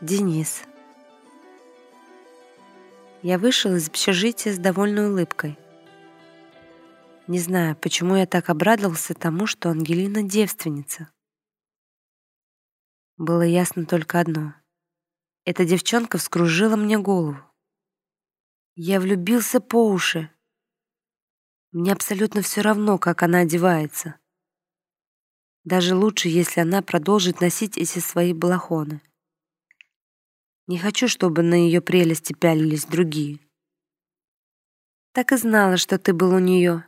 Денис. Я вышел из общежития с довольной улыбкой. Не знаю, почему я так обрадовался тому, что Ангелина девственница. Было ясно только одно. Эта девчонка вскружила мне голову. Я влюбился по уши. Мне абсолютно все равно, как она одевается. Даже лучше, если она продолжит носить эти свои балахоны. Не хочу, чтобы на ее прелести пялились другие. Так и знала, что ты был у нее,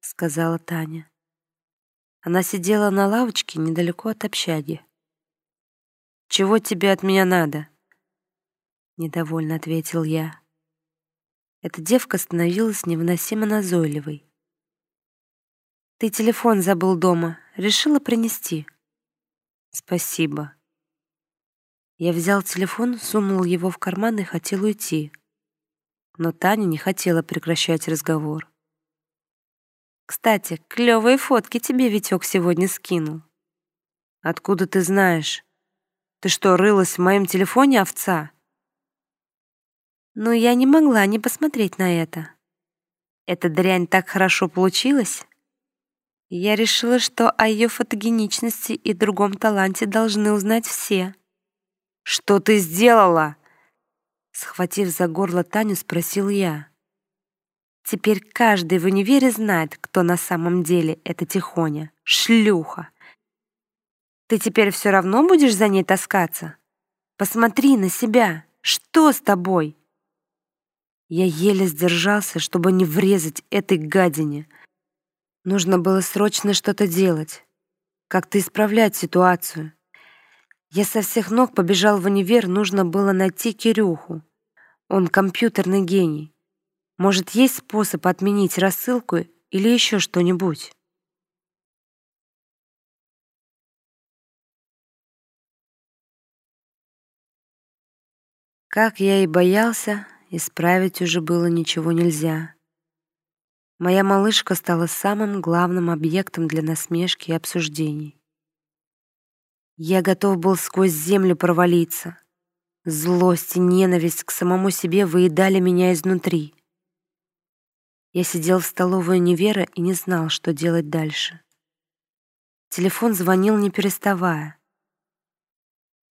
сказала Таня. Она сидела на лавочке недалеко от общаги. Чего тебе от меня надо? недовольно ответил я. Эта девка становилась невыносимо назойливой. Ты телефон забыл дома, решила принести. Спасибо. Я взял телефон, сунул его в карман и хотел уйти. Но Таня не хотела прекращать разговор. «Кстати, клевые фотки тебе Витек сегодня скинул». «Откуда ты знаешь? Ты что, рылась в моем телефоне, овца?» «Ну, я не могла не посмотреть на это. Эта дрянь так хорошо получилась. Я решила, что о ее фотогеничности и другом таланте должны узнать все». «Что ты сделала?» Схватив за горло Таню, спросил я. «Теперь каждый в универе знает, кто на самом деле эта Тихоня. Шлюха. Ты теперь все равно будешь за ней таскаться? Посмотри на себя. Что с тобой?» Я еле сдержался, чтобы не врезать этой гадине. Нужно было срочно что-то делать, как-то исправлять ситуацию. Я со всех ног побежал в универ, нужно было найти Кирюху. Он компьютерный гений. Может, есть способ отменить рассылку или еще что-нибудь? Как я и боялся, исправить уже было ничего нельзя. Моя малышка стала самым главным объектом для насмешки и обсуждений. Я готов был сквозь землю провалиться. Злость и ненависть к самому себе выедали меня изнутри. Я сидел в столовой универа и не знал, что делать дальше. Телефон звонил не переставая.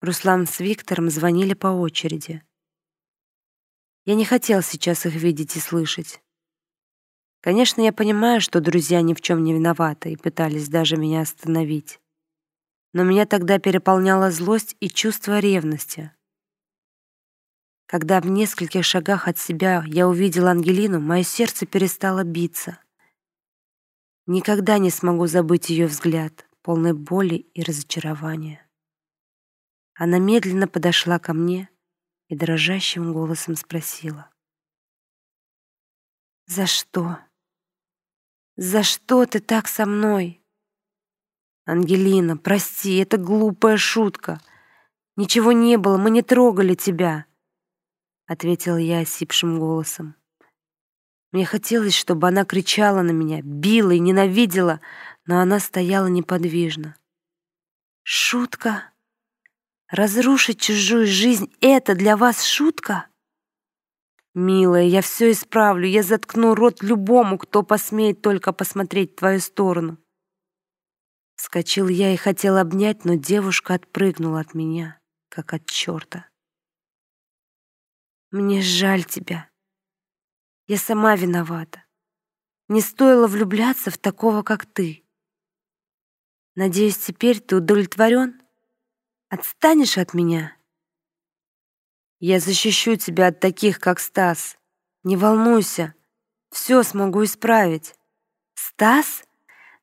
Руслан с Виктором звонили по очереди. Я не хотел сейчас их видеть и слышать. Конечно, я понимаю, что друзья ни в чем не виноваты и пытались даже меня остановить но меня тогда переполняла злость и чувство ревности. Когда в нескольких шагах от себя я увидела Ангелину, мое сердце перестало биться. Никогда не смогу забыть ее взгляд, полный боли и разочарования. Она медленно подошла ко мне и дрожащим голосом спросила. «За что? За что ты так со мной?» «Ангелина, прости, это глупая шутка. Ничего не было, мы не трогали тебя», — ответил я осипшим голосом. Мне хотелось, чтобы она кричала на меня, била и ненавидела, но она стояла неподвижно. «Шутка? Разрушить чужую жизнь — это для вас шутка?» «Милая, я все исправлю, я заткну рот любому, кто посмеет только посмотреть в твою сторону. Вскочил я и хотел обнять, но девушка отпрыгнула от меня, как от черта. Мне жаль тебя. Я сама виновата. Не стоило влюбляться в такого, как ты. Надеюсь, теперь ты удовлетворен? Отстанешь от меня? Я защищу тебя от таких, как Стас. Не волнуйся, все смогу исправить. Стас?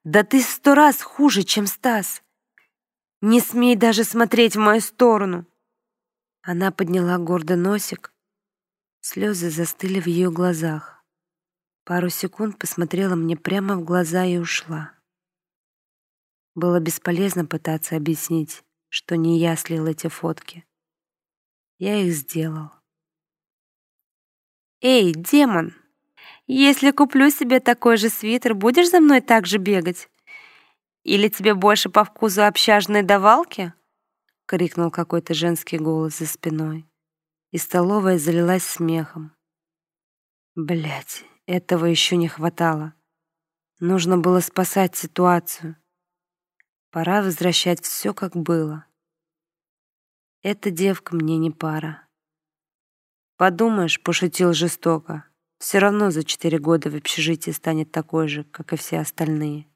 Да ты сто раз хуже, чем Стас. Не смей даже смотреть в мою сторону. Она подняла гордо носик. Слезы застыли в ее глазах. Пару секунд посмотрела мне прямо в глаза и ушла. Было бесполезно пытаться объяснить, что не я слил эти фотки. Я их сделал. «Эй, демон!» Если куплю себе такой же свитер, будешь за мной так же бегать? Или тебе больше по вкусу общажной давалки? крикнул какой-то женский голос за спиной, и столовая залилась смехом. Блять, этого еще не хватало. Нужно было спасать ситуацию. Пора возвращать все, как было. Эта девка мне не пара. Подумаешь, пошутил жестоко. Все равно за четыре года в общежитии станет такой же, как и все остальные.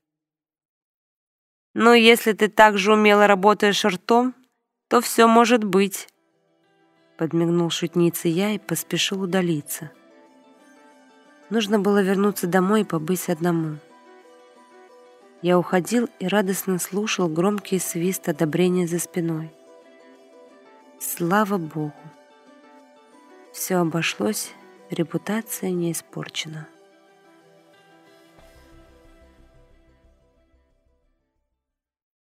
«Ну, если ты так же умело работаешь ртом, то все может быть», подмигнул шутнице я и поспешил удалиться. Нужно было вернуться домой и побыть одному. Я уходил и радостно слушал громкий свист одобрения за спиной. Слава Богу! Все обошлось, репутация не испорчена.